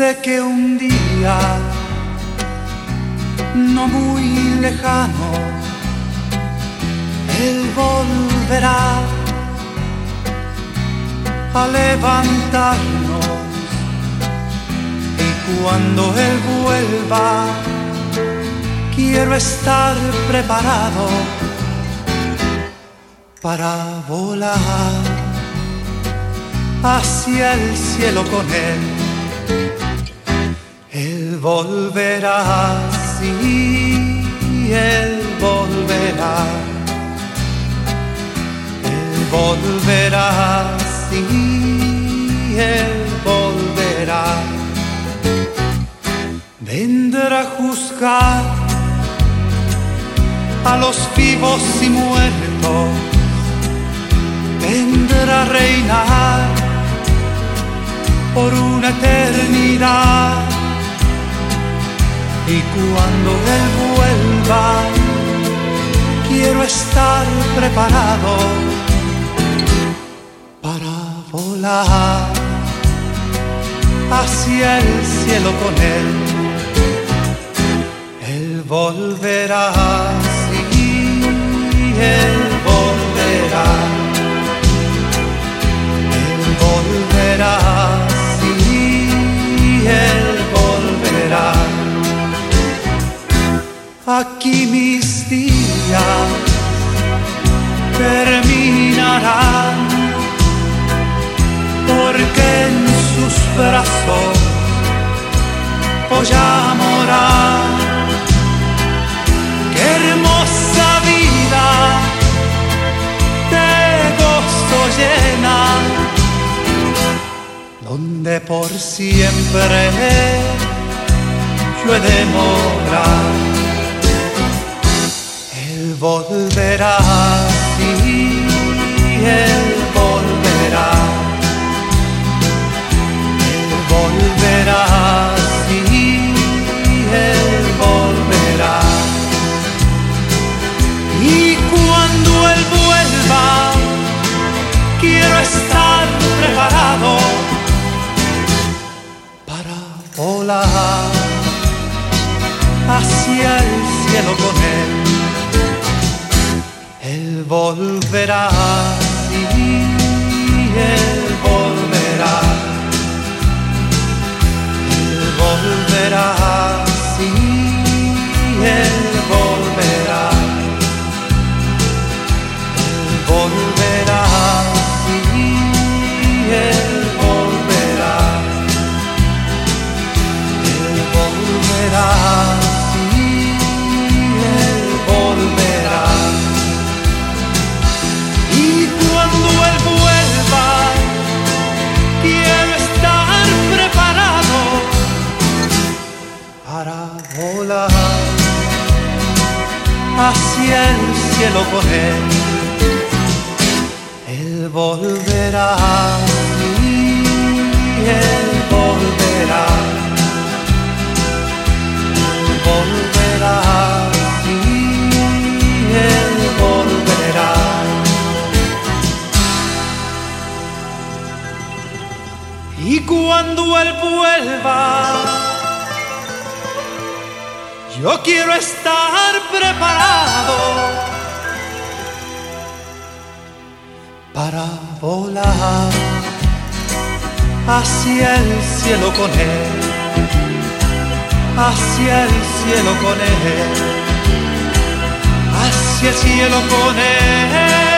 Sé que un día, no muy lejano, Él volverá a levantarnos y cuando Él vuelva, quiero estar preparado para volar hacia el cielo con Él. Volverá, sí, Él volverá. Él volverá, sí, Él volverá. Vendrá a juzgar a los vivos y muertos. Vendrá a reinar por una eternidad. Y cuando Él vuelva, quiero estar preparado para volar hacia el cielo con Él. Él volverá, sí, Él porque en sus brazos voy a morar. Qué hermosa vida de gozo llena, donde por siempre yo he de morar. Él volverá, Él volverá. Él volverá, sí, Él volverá. Y cuando Él vuelva, quiero estar preparado para volar hacia el cielo con Él. Él volverá, sí, para volar hacia el cielo con Él. Él volverá, sí, Él volverá. Volverá, sí, Él volverá. Y cuando Él vuelva, yo quiero estar preparado para volar hacia el cielo con Él, hacia el cielo con Él, hacia el cielo con Él.